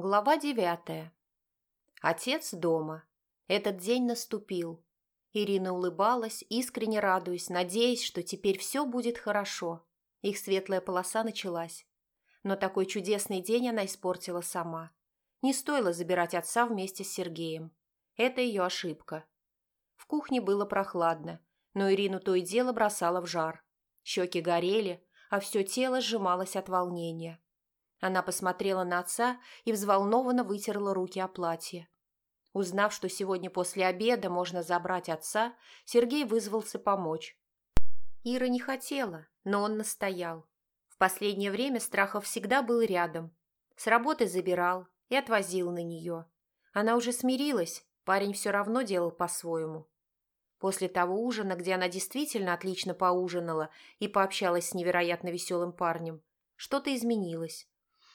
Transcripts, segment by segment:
Глава девятая. Отец дома. Этот день наступил. Ирина улыбалась, искренне радуясь, надеясь, что теперь все будет хорошо. Их светлая полоса началась. Но такой чудесный день она испортила сама. Не стоило забирать отца вместе с Сергеем. Это ее ошибка. В кухне было прохладно, но Ирину то и дело бросала в жар. Щеки горели, а все тело сжималось от волнения. Она посмотрела на отца и взволнованно вытерла руки о платье. Узнав, что сегодня после обеда можно забрать отца, Сергей вызвался помочь. Ира не хотела, но он настоял. В последнее время Страхов всегда был рядом. С работы забирал и отвозил на нее. Она уже смирилась, парень все равно делал по-своему. После того ужина, где она действительно отлично поужинала и пообщалась с невероятно веселым парнем, что-то изменилось.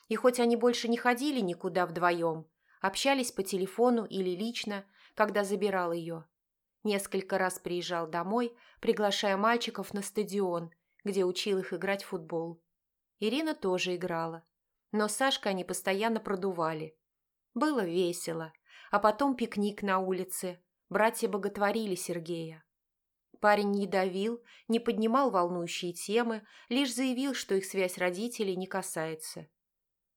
И хоть они больше не ходили никуда вдвоем, общались по телефону или лично, когда забирал ее. Несколько раз приезжал домой, приглашая мальчиков на стадион, где учил их играть в футбол. Ирина тоже играла. Но Сашка они постоянно продували. Было весело. А потом пикник на улице. Братья боготворили Сергея. Парень не давил, не поднимал волнующие темы, лишь заявил, что их связь родителей не касается.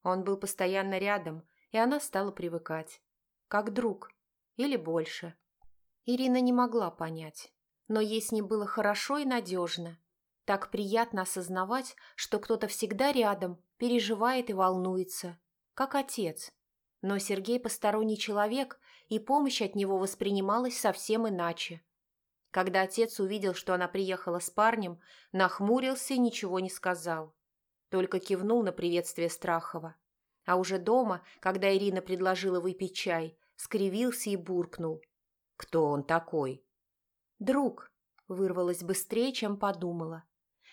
Он был постоянно рядом, и она стала привыкать. Как друг. Или больше. Ирина не могла понять. Но ей с ним было хорошо и надежно. Так приятно осознавать, что кто-то всегда рядом, переживает и волнуется. Как отец. Но Сергей посторонний человек, и помощь от него воспринималась совсем иначе. Когда отец увидел, что она приехала с парнем, нахмурился и ничего не сказал только кивнул на приветствие Страхова. А уже дома, когда Ирина предложила выпить чай, скривился и буркнул. «Кто он такой?» «Друг», — вырвалась быстрее, чем подумала.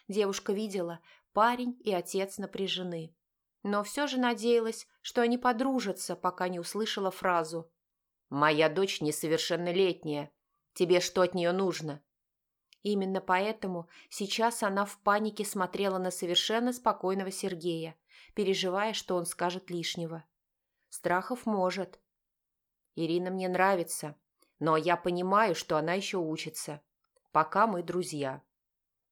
Девушка видела, парень и отец напряжены. Но все же надеялась, что они подружатся, пока не услышала фразу. «Моя дочь несовершеннолетняя. Тебе что от нее нужно?» Именно поэтому сейчас она в панике смотрела на совершенно спокойного Сергея, переживая, что он скажет лишнего. Страхов может. Ирина мне нравится, но я понимаю, что она еще учится. Пока мы друзья.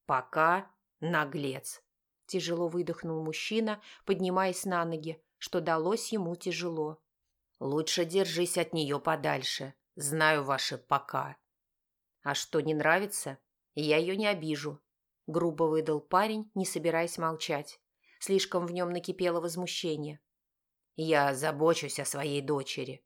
Пока наглец. Тяжело выдохнул мужчина, поднимаясь на ноги, что далось ему тяжело. Лучше держись от нее подальше. Знаю ваши «пока». А что, не нравится? Я ее не обижу», – грубо выдал парень, не собираясь молчать. Слишком в нем накипело возмущение. «Я забочусь о своей дочери».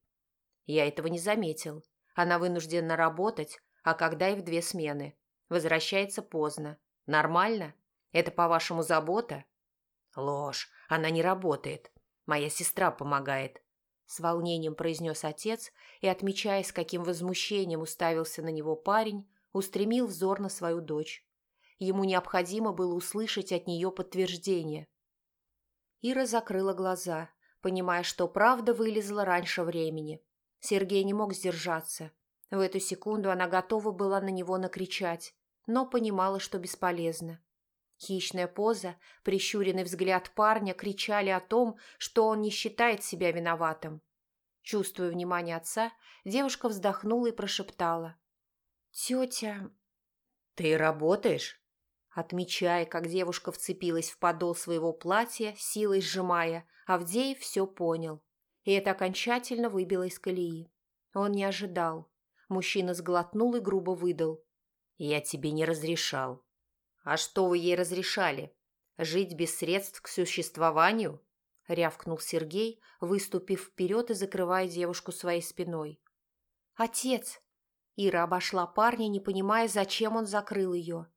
Я этого не заметил. Она вынуждена работать, а когда и в две смены. Возвращается поздно. Нормально? Это, по-вашему, забота? Ложь. Она не работает. Моя сестра помогает. С волнением произнес отец и, отмечая, с каким возмущением уставился на него парень, устремил взор на свою дочь. Ему необходимо было услышать от нее подтверждение. Ира закрыла глаза, понимая, что правда вылезла раньше времени. Сергей не мог сдержаться. В эту секунду она готова была на него накричать, но понимала, что бесполезно. Хищная поза, прищуренный взгляд парня кричали о том, что он не считает себя виноватым. Чувствуя внимание отца, девушка вздохнула и прошептала. «Тетя...» «Ты работаешь?» Отмечая, как девушка вцепилась в подол своего платья, силой сжимая, Авдеев все понял. И это окончательно выбило из колеи. Он не ожидал. Мужчина сглотнул и грубо выдал. «Я тебе не разрешал». «А что вы ей разрешали? Жить без средств к существованию?» – рявкнул Сергей, выступив вперед и закрывая девушку своей спиной. «Отец!» Ира обошла парня, не понимая, зачем он закрыл ее.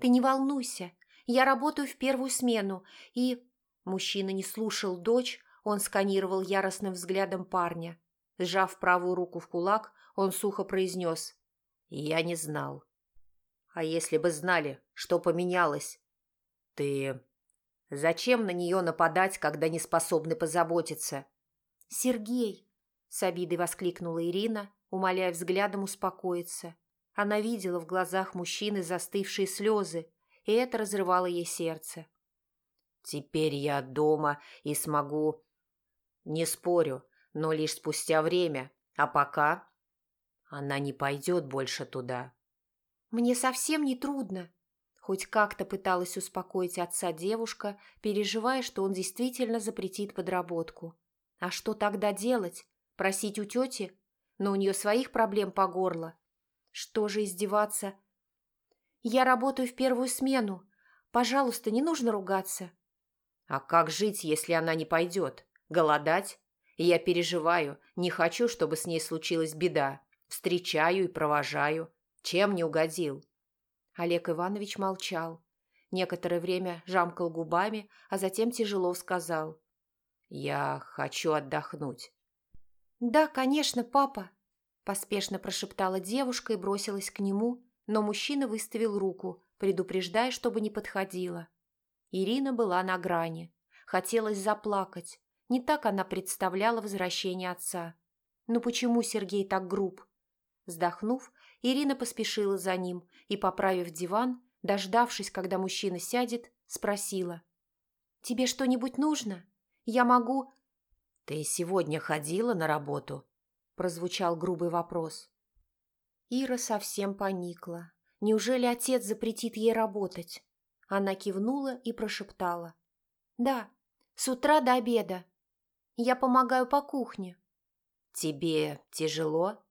«Ты не волнуйся, я работаю в первую смену, и...» Мужчина не слушал дочь, он сканировал яростным взглядом парня. Сжав правую руку в кулак, он сухо произнес. «Я не знал». «А если бы знали, что поменялось?» «Ты...» «Зачем на нее нападать, когда не способны позаботиться?» «Сергей!» — с обидой воскликнула Ирина, умоляя взглядом успокоиться. Она видела в глазах мужчины застывшие слезы, и это разрывало ей сердце. «Теперь я дома и смогу...» Не спорю, но лишь спустя время. А пока она не пойдет больше туда. Мне совсем не трудно. Хоть как-то пыталась успокоить отца девушка, переживая, что он действительно запретит подработку. А что тогда делать? Просить у тети? Но у нее своих проблем по горло. Что же издеваться? Я работаю в первую смену. Пожалуйста, не нужно ругаться. А как жить, если она не пойдет? Голодать? Я переживаю, не хочу, чтобы с ней случилась беда. Встречаю и провожаю. Чем не угодил? Олег Иванович молчал. Некоторое время жамкал губами, а затем тяжело сказал. «Я хочу отдохнуть». «Да, конечно, папа», – поспешно прошептала девушка и бросилась к нему, но мужчина выставил руку, предупреждая, чтобы не подходила. Ирина была на грани. Хотелось заплакать. Не так она представляла возвращение отца. Но почему Сергей так груб? Вздохнув, Ирина поспешила за ним и, поправив диван, дождавшись, когда мужчина сядет, спросила. «Тебе что-нибудь нужно? Я могу...» «Ты сегодня ходила на работу?» прозвучал грубый вопрос. Ира совсем поникла. Неужели отец запретит ей работать? Она кивнула и прошептала. «Да, с утра до обеда. Я помогаю по кухне». «Тебе тяжело?»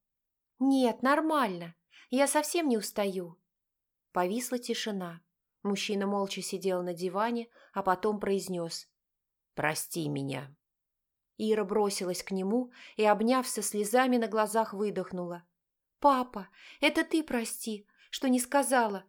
«Нет, нормально. Я совсем не устаю». Повисла тишина. Мужчина молча сидел на диване, а потом произнес. «Прости меня». Ира бросилась к нему и, обняв со слезами на глазах, выдохнула. «Папа, это ты прости, что не сказала.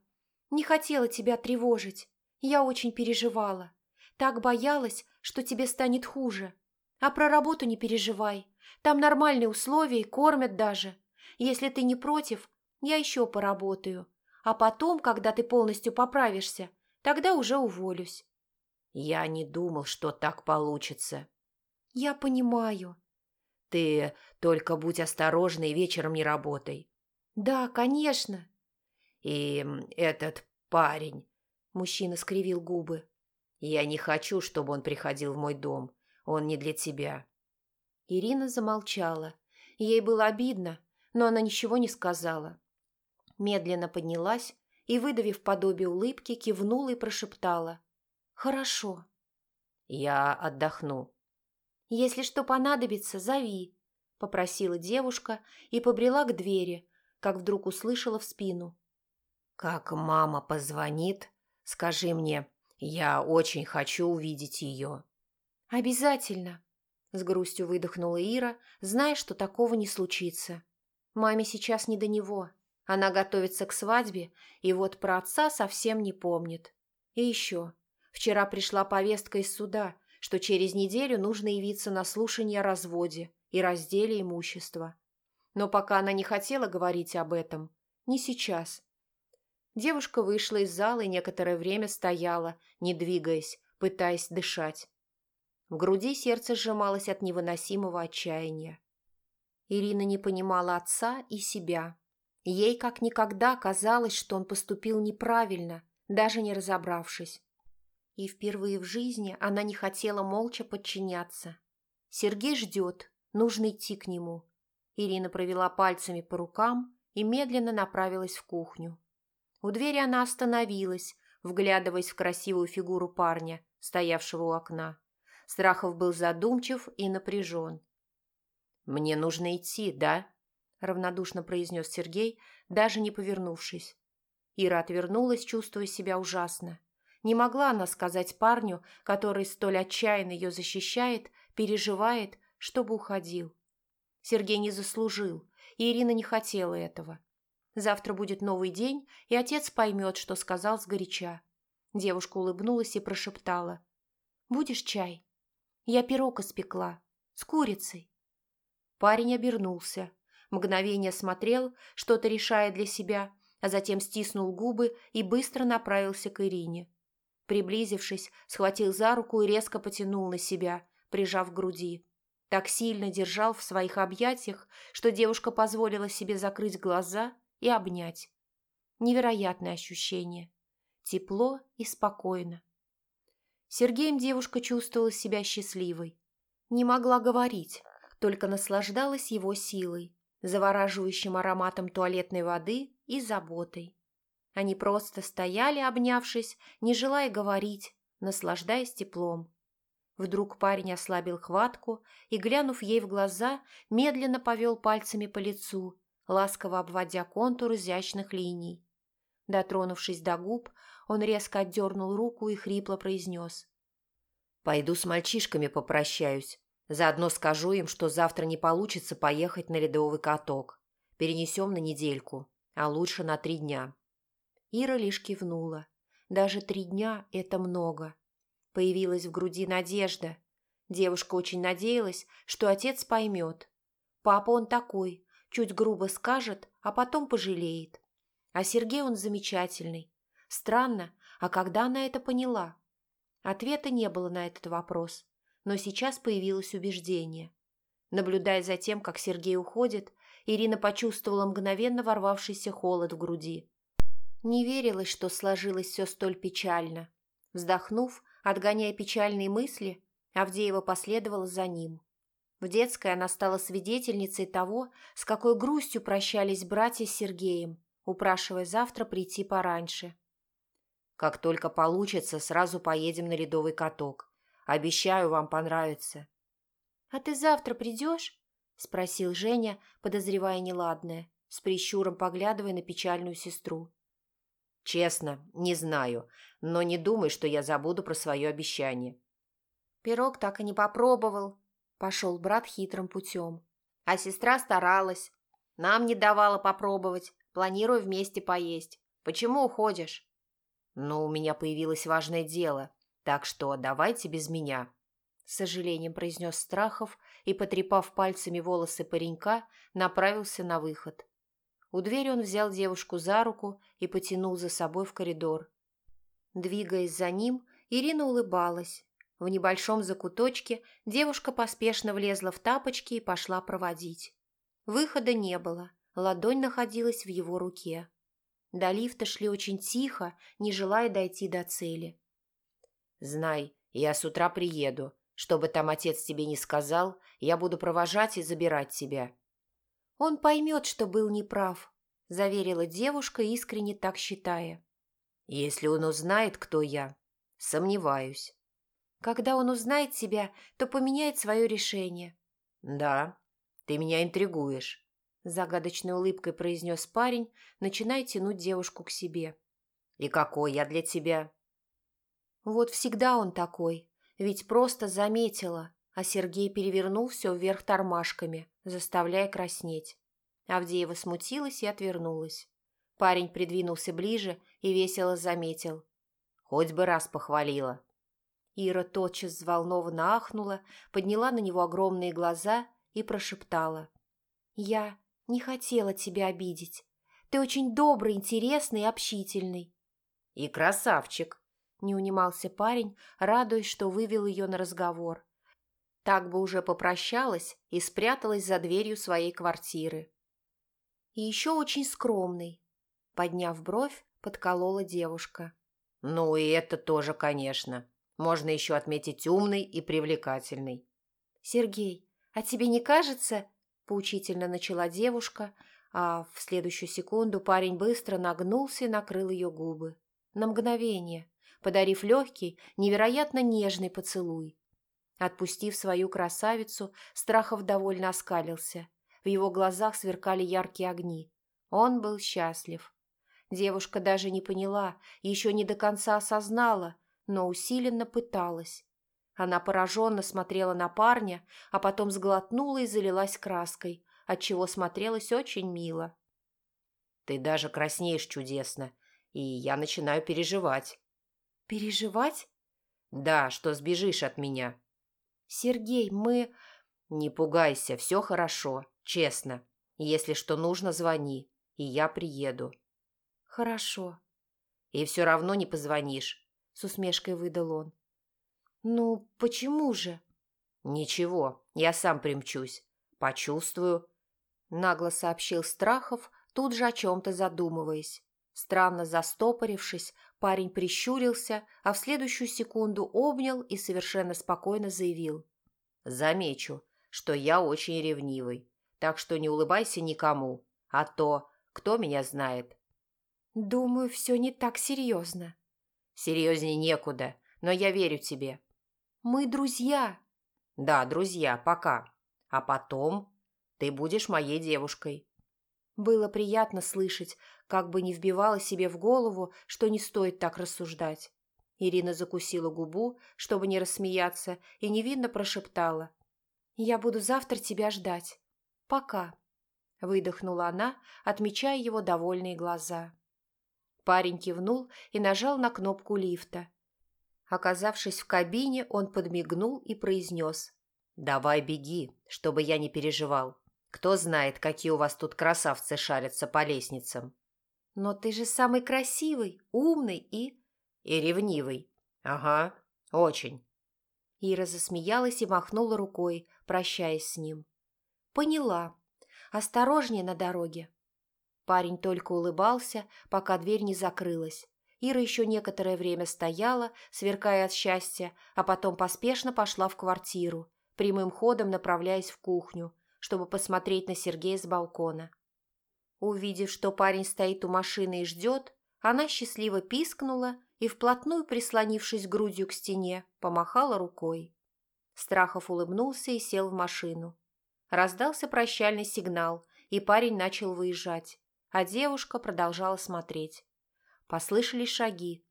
Не хотела тебя тревожить. Я очень переживала. Так боялась, что тебе станет хуже. А про работу не переживай. Там нормальные условия и кормят даже. Если ты не против, я еще поработаю. А потом, когда ты полностью поправишься, тогда уже уволюсь». «Я не думал, что так получится». «Я понимаю». «Ты только будь осторожна и вечером не работай». «Да, конечно». «И этот парень...» Мужчина скривил губы. «Я не хочу, чтобы он приходил в мой дом. Он не для тебя». Ирина замолчала. Ей было обидно, но она ничего не сказала. Медленно поднялась и, выдавив подобие улыбки, кивнула и прошептала. «Хорошо». «Я отдохну». «Если что понадобится, зови», – попросила девушка и побрела к двери, как вдруг услышала в спину. «Как мама позвонит, скажи мне, я очень хочу увидеть ее». «Обязательно», – с грустью выдохнула Ира, зная, что такого не случится. Маме сейчас не до него. Она готовится к свадьбе, и вот про отца совсем не помнит. И еще. Вчера пришла повестка из суда, что через неделю нужно явиться на слушание о разводе и разделе имущества. Но пока она не хотела говорить об этом. Не сейчас. Девушка вышла из зала и некоторое время стояла, не двигаясь, пытаясь дышать. В груди сердце сжималось от невыносимого отчаяния. Ирина не понимала отца и себя. Ей как никогда казалось, что он поступил неправильно, даже не разобравшись. И впервые в жизни она не хотела молча подчиняться. Сергей ждет, нужно идти к нему. Ирина провела пальцами по рукам и медленно направилась в кухню. У двери она остановилась, вглядываясь в красивую фигуру парня, стоявшего у окна. Страхов был задумчив и напряжен. «Мне нужно идти, да?» – равнодушно произнес Сергей, даже не повернувшись. Ира отвернулась, чувствуя себя ужасно. Не могла она сказать парню, который столь отчаянно ее защищает, переживает, чтобы уходил. Сергей не заслужил, и Ирина не хотела этого. Завтра будет новый день, и отец поймет, что сказал сгоряча. Девушка улыбнулась и прошептала. «Будешь чай? Я пирог испекла. С курицей». Парень обернулся. Мгновение смотрел, что-то решая для себя, а затем стиснул губы и быстро направился к Ирине. Приблизившись, схватил за руку и резко потянул на себя, прижав к груди. Так сильно держал в своих объятиях, что девушка позволила себе закрыть глаза и обнять. Невероятное ощущение. Тепло и спокойно. Сергеем девушка чувствовала себя счастливой. Не могла говорить, только наслаждалась его силой, завораживающим ароматом туалетной воды и заботой. Они просто стояли, обнявшись, не желая говорить, наслаждаясь теплом. Вдруг парень ослабил хватку и, глянув ей в глаза, медленно повел пальцами по лицу, ласково обводя контур изящных линий. Дотронувшись до губ, он резко отдернул руку и хрипло произнес. «Пойду с мальчишками попрощаюсь. Заодно скажу им, что завтра не получится поехать на ледовый каток. Перенесем на недельку, а лучше на три дня». Ира лишь кивнула. Даже три дня – это много. Появилась в груди надежда. Девушка очень надеялась, что отец поймет. Папа он такой, чуть грубо скажет, а потом пожалеет. А Сергей он замечательный. Странно, а когда она это поняла? Ответа не было на этот вопрос, но сейчас появилось убеждение. Наблюдая за тем, как Сергей уходит, Ирина почувствовала мгновенно ворвавшийся холод в груди. Не верилось, что сложилось все столь печально. Вздохнув, Отгоняя печальные мысли, Авдеева последовала за ним. В детской она стала свидетельницей того, с какой грустью прощались братья с Сергеем, упрашивая завтра прийти пораньше. «Как только получится, сразу поедем на ледовый каток. Обещаю, вам понравится». «А ты завтра придешь?» – спросил Женя, подозревая неладное, с прищуром поглядывая на печальную сестру. Честно, не знаю, но не думай, что я забуду про свое обещание. Пирог так и не попробовал. Пошел брат хитрым путем. А сестра старалась. Нам не давала попробовать. Планирую вместе поесть. Почему уходишь? Ну, у меня появилось важное дело, так что давайте без меня. С сожалением произнес Страхов и, потрепав пальцами волосы паренька, направился на выход. У двери он взял девушку за руку и потянул за собой в коридор. Двигаясь за ним, Ирина улыбалась. В небольшом закуточке девушка поспешно влезла в тапочки и пошла проводить. Выхода не было, ладонь находилась в его руке. До лифта шли очень тихо, не желая дойти до цели. «Знай, я с утра приеду. Что бы там отец тебе не сказал, я буду провожать и забирать тебя. «Он поймет, что был неправ», – заверила девушка, искренне так считая. «Если он узнает, кто я, сомневаюсь». «Когда он узнает себя, то поменяет свое решение». «Да, ты меня интригуешь», – загадочной улыбкой произнес парень, начиная тянуть девушку к себе. «И какой я для тебя?» «Вот всегда он такой, ведь просто заметила, а Сергей перевернул все вверх тормашками, заставляя краснеть. Авдеева смутилась и отвернулась. Парень придвинулся ближе и весело заметил. «Хоть бы раз похвалила». Ира тотчас взволнованно ахнула, подняла на него огромные глаза и прошептала. «Я не хотела тебя обидеть. Ты очень добрый, интересный и общительный». «И красавчик», – не унимался парень, радуясь, что вывел ее на разговор. Так бы уже попрощалась и спряталась за дверью своей квартиры. И еще очень скромный. Подняв бровь, подколола девушка. Ну и это тоже, конечно. Можно еще отметить умный и привлекательный. Сергей, а тебе не кажется... Поучительно начала девушка, а в следующую секунду парень быстро нагнулся и накрыл ее губы. На мгновение, подарив легкий, невероятно нежный поцелуй. Отпустив свою красавицу, Страхов довольно оскалился. В его глазах сверкали яркие огни. Он был счастлив. Девушка даже не поняла, еще не до конца осознала, но усиленно пыталась. Она пораженно смотрела на парня, а потом сглотнула и залилась краской, отчего смотрелась очень мило. «Ты даже краснеешь чудесно, и я начинаю переживать». «Переживать?» «Да, что сбежишь от меня». «Сергей, мы...» «Не пугайся, все хорошо, честно. Если что нужно, звони, и я приеду». «Хорошо». «И все равно не позвонишь», — с усмешкой выдал он. «Ну, почему же?» «Ничего, я сам примчусь. Почувствую», — нагло сообщил Страхов, тут же о чем-то задумываясь. Странно застопорившись, парень прищурился, а в следующую секунду обнял и совершенно спокойно заявил. Замечу, что я очень ревнивый, так что не улыбайся никому, а то кто меня знает. Думаю, все не так серьезно. Серьезнее некуда, но я верю тебе. Мы друзья. Да, друзья, пока. А потом ты будешь моей девушкой. Было приятно слышать, как бы не вбивала себе в голову, что не стоит так рассуждать. Ирина закусила губу, чтобы не рассмеяться, и невинно прошептала. «Я буду завтра тебя ждать. Пока». Выдохнула она, отмечая его довольные глаза. Парень кивнул и нажал на кнопку лифта. Оказавшись в кабине, он подмигнул и произнес. «Давай беги, чтобы я не переживал. Кто знает, какие у вас тут красавцы шарятся по лестницам». «Но ты же самый красивый, умный и...» «И ревнивый. Ага, очень». Ира засмеялась и махнула рукой, прощаясь с ним. «Поняла. Осторожнее на дороге». Парень только улыбался, пока дверь не закрылась. Ира еще некоторое время стояла, сверкая от счастья, а потом поспешно пошла в квартиру, прямым ходом направляясь в кухню, чтобы посмотреть на Сергея с балкона. Увидев, что парень стоит у машины и ждет, она счастливо пискнула и, вплотную прислонившись грудью к стене, помахала рукой. Страхов улыбнулся и сел в машину. Раздался прощальный сигнал, и парень начал выезжать, а девушка продолжала смотреть. Послышались шаги.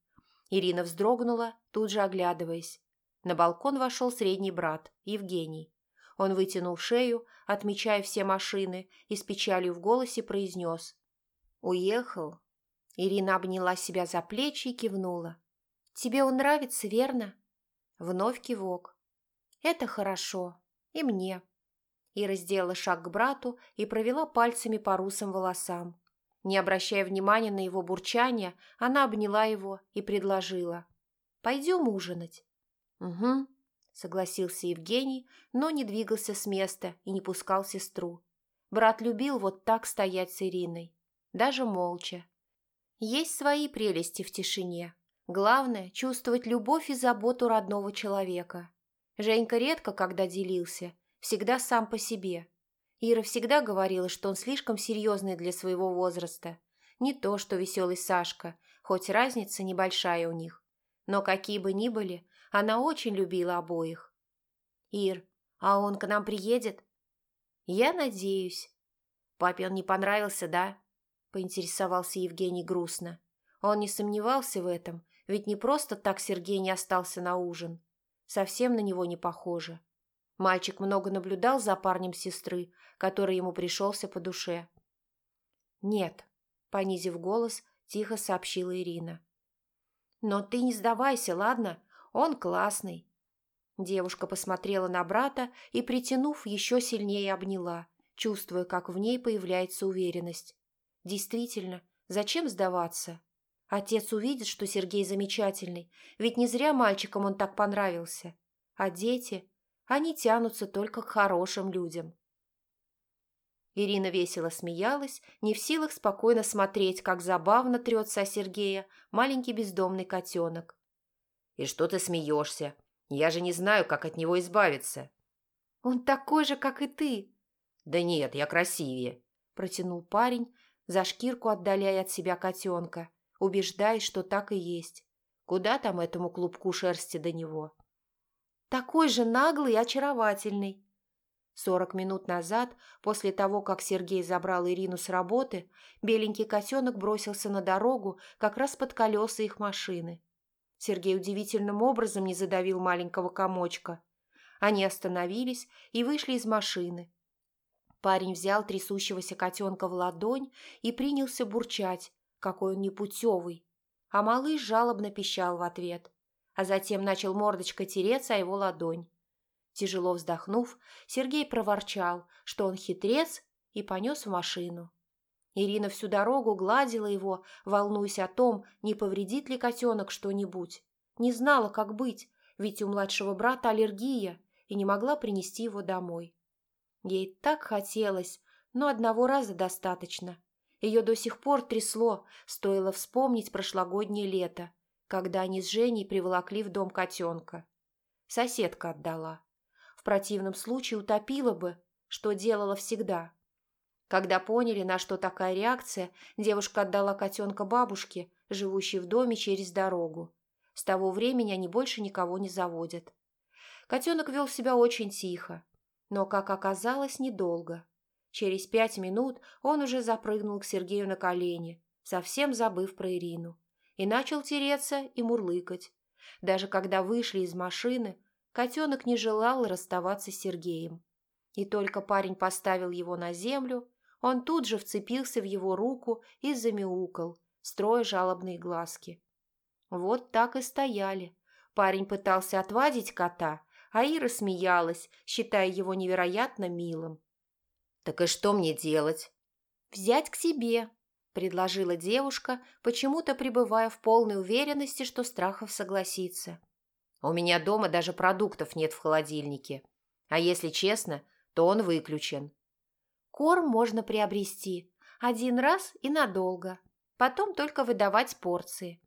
Ирина вздрогнула, тут же оглядываясь. На балкон вошел средний брат, Евгений. Он вытянул шею, отмечая все машины, и с печалью в голосе произнес. «Уехал?» Ирина обняла себя за плечи и кивнула. «Тебе он нравится, верно?» Вновь кивок. «Это хорошо. И мне». Ира сделала шаг к брату и провела пальцами по русым волосам. Не обращая внимания на его бурчание, она обняла его и предложила. «Пойдем ужинать». «Угу», — согласился Евгений, но не двигался с места и не пускал сестру. Брат любил вот так стоять с Ириной, даже молча. Есть свои прелести в тишине. Главное – чувствовать любовь и заботу родного человека. Женька редко когда делился, всегда сам по себе – Ира всегда говорила, что он слишком серьезный для своего возраста. Не то, что веселый Сашка, хоть разница небольшая у них. Но какие бы ни были, она очень любила обоих. «Ир, а он к нам приедет?» «Я надеюсь». «Папе он не понравился, да?» – поинтересовался Евгений грустно. Он не сомневался в этом, ведь не просто так Сергей не остался на ужин. Совсем на него не похоже. Мальчик много наблюдал за парнем сестры, который ему пришелся по душе. «Нет», — понизив голос, тихо сообщила Ирина. «Но ты не сдавайся, ладно? Он классный». Девушка посмотрела на брата и, притянув, еще сильнее обняла, чувствуя, как в ней появляется уверенность. Действительно, зачем сдаваться? Отец увидит, что Сергей замечательный, ведь не зря мальчикам он так понравился. А дети, они тянутся только к хорошим людям. Ирина весело смеялась, не в силах спокойно смотреть, как забавно трется о Сергея маленький бездомный котенок. «И что ты смеешься? Я же не знаю, как от него избавиться». «Он такой же, как и ты». «Да нет, я красивее», – протянул парень, за шкирку отдаляя от себя котенка, убеждаясь, что так и есть. Куда там этому клубку шерсти до него?» Такой же наглый и очаровательный. Сорок минут назад, после того, как Сергей забрал Ирину с работы, беленький котенок бросился на дорогу как раз под колеса их машины. Сергей удивительным образом не задавил маленького комочка. Они остановились и вышли из машины. Парень взял трясущегося котенка в ладонь и принялся бурчать, какой он непутевый. А малыш жалобно пищал в ответ а затем начал мордочкой тереться о его ладонь. Тяжело вздохнув, Сергей проворчал, что он хитрец, и понес в машину. Ирина всю дорогу гладила его, волнуясь о том, не повредит ли котенок что-нибудь. Не знала, как быть, ведь у младшего брата аллергия, и не могла принести его домой. Ей так хотелось, но одного раза достаточно. Ее до сих пор трясло, стоило вспомнить прошлогоднее лето, когда они с Женей приволокли в дом котенка. Соседка отдала. В противном случае утопила бы, что делала всегда. Когда поняли, на что такая реакция, девушка отдала котенка бабушке, живущей в доме через дорогу. С того времени они больше никого не заводят. Котенок вел себя очень тихо, но, как оказалось, недолго. Через пять минут он уже запрыгнул к Сергею на колени, совсем забыв про Ирину, и начал тереться и мурлыкать. Даже когда вышли из машины, котенок не желал расставаться с Сергеем. И только парень поставил его на землю, он тут же вцепился в его руку и замяукал, строя жалобные глазки. Вот так и стояли. Парень пытался отвадить кота, а Ира смеялась, считая его невероятно милым. «Так и что мне делать?» «Взять к себе», – предложила девушка, почему-то пребывая в полной уверенности, что Страхов согласится. «У меня дома даже продуктов нет в холодильнике. А если честно, то он выключен». «Корм можно приобрести. Один раз и надолго. Потом только выдавать порции».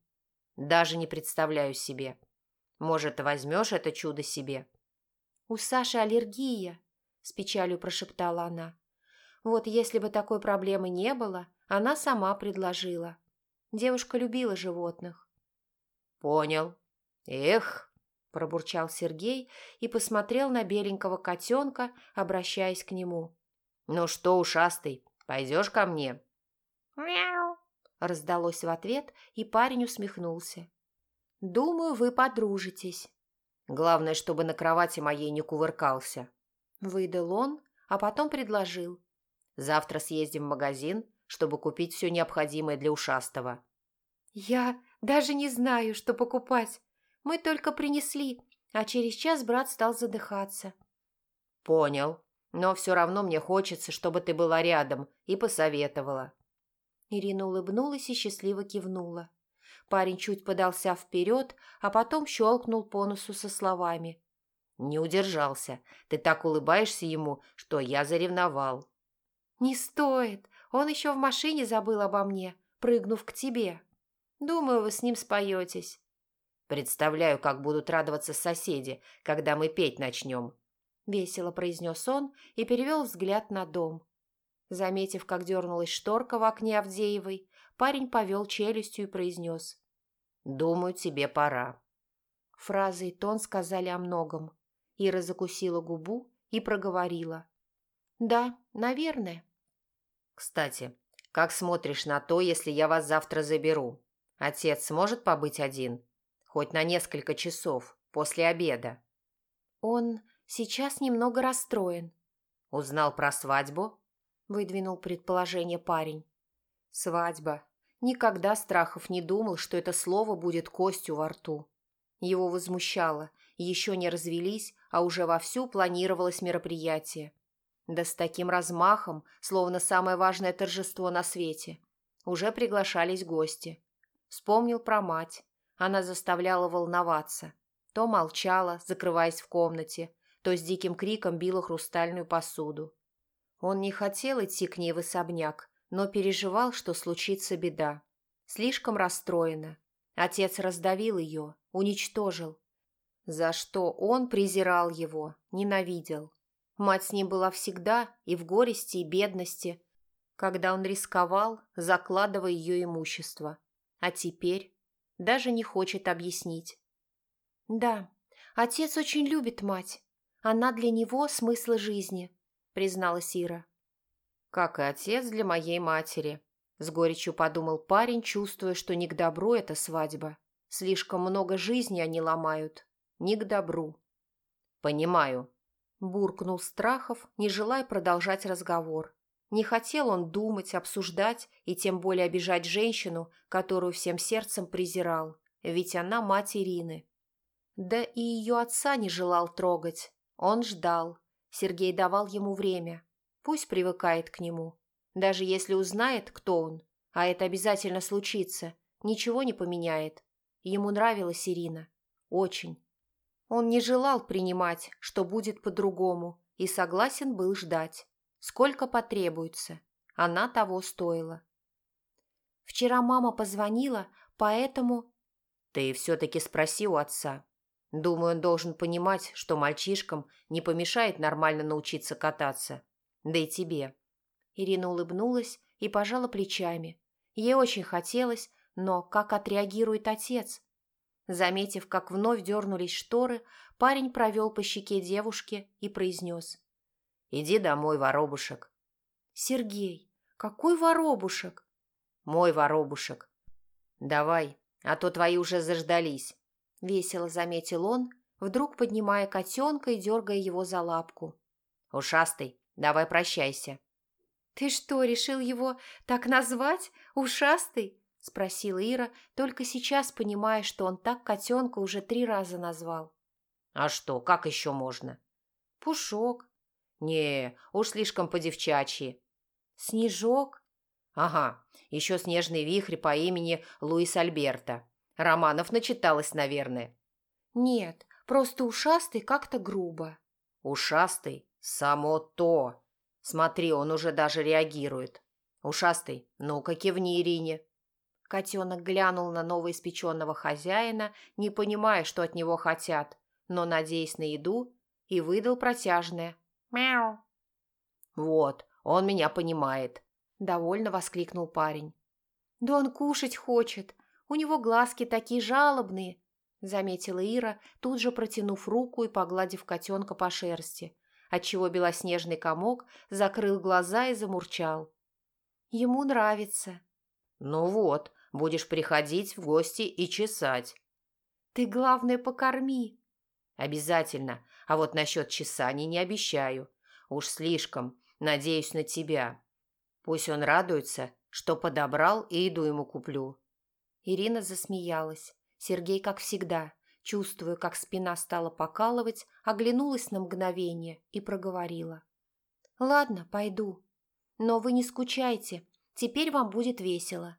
«Даже не представляю себе. Может, возьмешь это чудо себе?» «У Саши аллергия», – с печалью прошептала она. Вот если бы такой проблемы не было, она сама предложила. Девушка любила животных. «Понял. Эх!» – пробурчал Сергей и посмотрел на беленького котенка, обращаясь к нему. «Ну что, ушастый, пойдешь ко мне?» «Мяу!» – раздалось в ответ, и парень усмехнулся. «Думаю, вы подружитесь». «Главное, чтобы на кровати моей не кувыркался». Выдал он, а потом предложил. Завтра съездим в магазин, чтобы купить все необходимое для ушастого». «Я даже не знаю, что покупать. Мы только принесли, а через час брат стал задыхаться». «Понял. Но все равно мне хочется, чтобы ты была рядом и посоветовала». Ирина улыбнулась и счастливо кивнула. Парень чуть подался вперед, а потом щелкнул по носу со словами. «Не удержался. Ты так улыбаешься ему, что я заревновал». «Не стоит. Он еще в машине забыл обо мне, прыгнув к тебе. Думаю, вы с ним споетесь». «Представляю, как будут радоваться соседи, когда мы петь начнем», – весело произнес он и перевел взгляд на дом. Заметив, как дернулась шторка в окне Авдеевой, парень повел челюстью и произнес. «Думаю, тебе пора». Фразы и тон сказали о многом. Ира закусила губу и проговорила. «Да, наверное». Кстати, как смотришь на то, если я вас завтра заберу? Отец сможет побыть один? Хоть на несколько часов, после обеда?» «Он сейчас немного расстроен». «Узнал про свадьбу?» – выдвинул предположение парень. «Свадьба. Никогда Страхов не думал, что это слово будет костью во рту. Его возмущало. Еще не развелись, а уже вовсю планировалось мероприятие. Да с таким размахом, словно самое важное торжество на свете. Уже приглашались гости. Вспомнил про мать. Она заставляла волноваться. То молчала, закрываясь в комнате, то с диким криком била хрустальную посуду. Он не хотел идти к ней в особняк, но переживал, что случится беда. Слишком расстроена. Отец раздавил ее, уничтожил. За что он презирал его, ненавидел. Мать с ним была всегда и в горести, и бедности, когда он рисковал, закладывая ее имущество. А теперь даже не хочет объяснить. «Да, отец очень любит мать. Она для него смысл жизни», — призналась Ира. «Как и отец для моей матери», — с горечью подумал парень, чувствуя, что не к добру эта свадьба. Слишком много жизни они ломают. Не к добру. «Понимаю», Буркнул Страхов, не желая продолжать разговор. Не хотел он думать, обсуждать и тем более обижать женщину, которую всем сердцем презирал, ведь она мать Ирины. Да и ее отца не желал трогать. Он ждал. Сергей давал ему время. Пусть привыкает к нему. Даже если узнает, кто он, а это обязательно случится, ничего не поменяет. Ему нравилась Ирина. Очень. Он не желал принимать, что будет по-другому, и согласен был ждать. Сколько потребуется. Она того стоила. Вчера мама позвонила, поэтому... Ты все-таки спроси у отца. Думаю, он должен понимать, что мальчишкам не помешает нормально научиться кататься. Да и тебе». Ирина улыбнулась и пожала плечами. Ей очень хотелось, но как отреагирует отец? Заметив, как вновь дернулись шторы, парень провел по щеке девушки и произнес. «Иди домой, воробушек». «Сергей, какой воробушек?» «Мой воробушек». «Давай, а то твои уже заждались», — весело заметил он, вдруг поднимая котенка и дергая его за лапку. «Ушастый, давай прощайся». «Ты что, решил его так назвать? Ушастый?» – спросила Ира, только сейчас понимая, что он так котенка уже три раза назвал. «А что, как еще можно?» «Пушок». «Не, уж слишком по-девчачьи». «Снежок». «Ага, еще снежный вихрь по имени Луис Альберто. Романов начиталась, наверное». «Нет, просто ушастый как-то грубо». «Ушастый? Само то!» Смотри, он уже даже реагирует. Ушастый, ну-ка кивни Ирине. Котенок глянул на новоиспеченного хозяина, не понимая, что от него хотят, но надеясь на еду, и выдал протяжное «Мяу». «Вот, он меня понимает», – довольно воскликнул парень. «Да он кушать хочет, у него глазки такие жалобные», – заметила Ира, тут же протянув руку и погладив котенка по шерсти, отчего белоснежный комок закрыл глаза и замурчал. «Ему нравится». «Ну вот, будешь приходить в гости и чесать». «Ты, главное, покорми». «Обязательно, а вот насчет чесаний не обещаю. Уж слишком, надеюсь на тебя. Пусть он радуется, что подобрал и еду ему куплю». Ирина засмеялась. Сергей, как всегда, Чувствуя, как спина стала покалывать, оглянулась на мгновение и проговорила. «Ладно, пойду. Но вы не скучайте, теперь вам будет весело».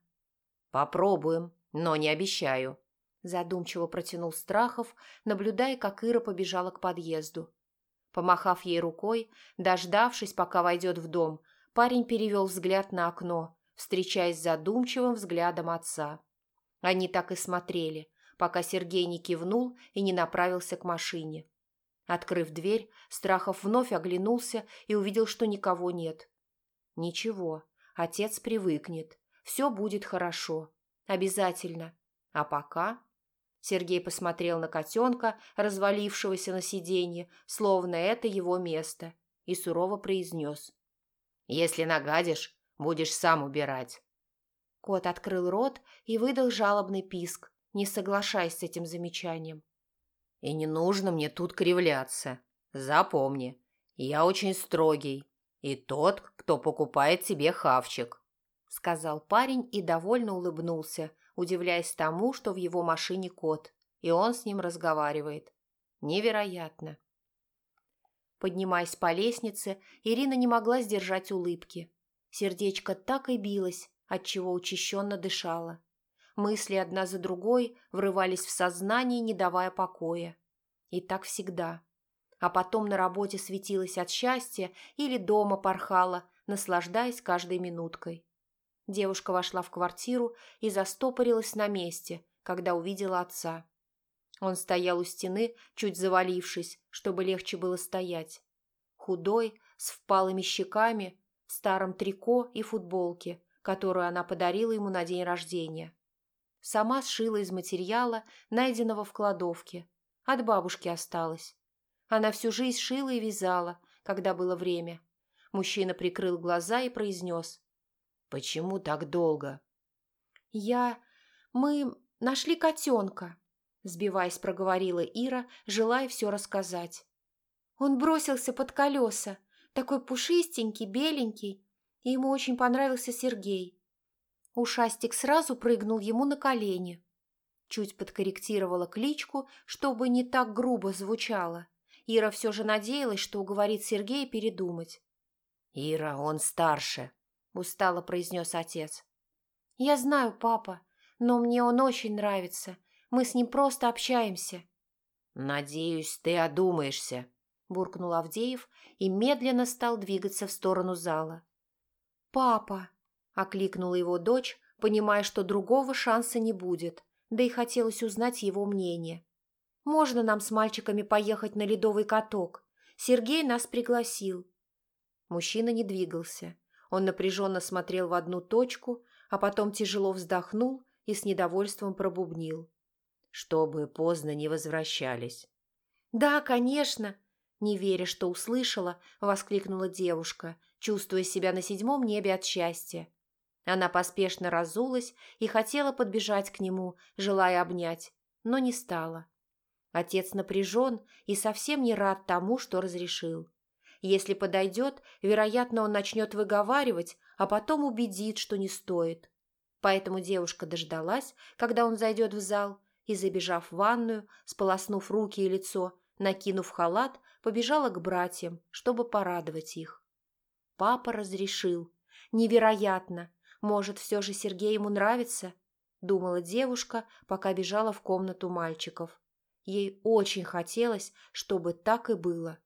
«Попробуем, но не обещаю», – задумчиво протянул Страхов, наблюдая, как Ира побежала к подъезду. Помахав ей рукой, дождавшись, пока войдет в дом, парень перевел взгляд на окно, встречаясь с задумчивым взглядом отца. Они так и смотрели, пока Сергей не кивнул и не направился к машине. Открыв дверь, Страхов вновь оглянулся и увидел, что никого нет. Ничего, отец привыкнет, все будет хорошо, обязательно. А пока... Сергей посмотрел на котенка, развалившегося на сиденье, словно это его место, и сурово произнес. «Если нагадишь, будешь сам убирать». Кот открыл рот и выдал жалобный писк, не соглашаясь с этим замечанием. «И не нужно мне тут кривляться. Запомни, я очень строгий. И тот, кто покупает себе хавчик», — сказал парень и довольно улыбнулся, удивляясь тому, что в его машине кот, и он с ним разговаривает. Невероятно. Поднимаясь по лестнице, Ирина не могла сдержать улыбки. Сердечко так и билось, отчего учащенно дышала. Мысли одна за другой врывались в сознание, не давая покоя. И так всегда. А потом на работе светилась от счастья или дома порхала, наслаждаясь каждой минуткой. Девушка вошла в квартиру и застопорилась на месте, когда увидела отца. Он стоял у стены, чуть завалившись, чтобы легче было стоять. Худой, с впалыми щеками, в старом трико и футболке, которую она подарила ему на день рождения. Сама сшила из материала, найденного в кладовке. От бабушки осталось. Она всю жизнь шила и вязала, когда было время. Мужчина прикрыл глаза и произнес. «Почему так долго?» «Я... Мы нашли котенка», — сбиваясь, проговорила Ира, желая все рассказать. Он бросился под колеса, такой пушистенький, беленький, и ему очень понравился Сергей. Ушастик сразу прыгнул ему на колени. Чуть подкорректировала кличку, чтобы не так грубо звучало. Ира все же надеялась, что уговорит Сергея передумать. «Ира, он старше», — устало произнес отец. «Я знаю, папа, но мне он очень нравится. Мы с ним просто общаемся». «Надеюсь, ты одумаешься», — буркнул Авдеев и медленно стал двигаться в сторону зала. «Папа», – окликнула его дочь, понимая, что другого шанса не будет, да и хотелось узнать его мнение. можно нам с мальчиками поехать на ледовый каток? Сергей нас пригласил». Мужчина не двигался. Он напряженно смотрел в одну точку, а потом тяжело вздохнул и с недовольством пробубнил. «Чтобы поздно не возвращались». «Да, конечно!» Не веря, что услышала, воскликнула девушка, чувствуя себя на седьмом небе от счастья. Она поспешно разулась и хотела подбежать к нему, желая обнять, но не стала. Отец напряжен и совсем не рад тому, что разрешил. Если подойдет, вероятно, он начнет выговаривать, а потом убедит, что не стоит. Поэтому девушка дождалась, когда он зайдет в зал, и, забежав в ванную, сполоснув руки и лицо, накинув халат, побежала к братьям, чтобы порадовать их. Папа разрешил. Невероятно! Может, все же Сергей ему нравится? Думала девушка, пока бежала в комнату мальчиков. Ей очень хотелось, чтобы так и было.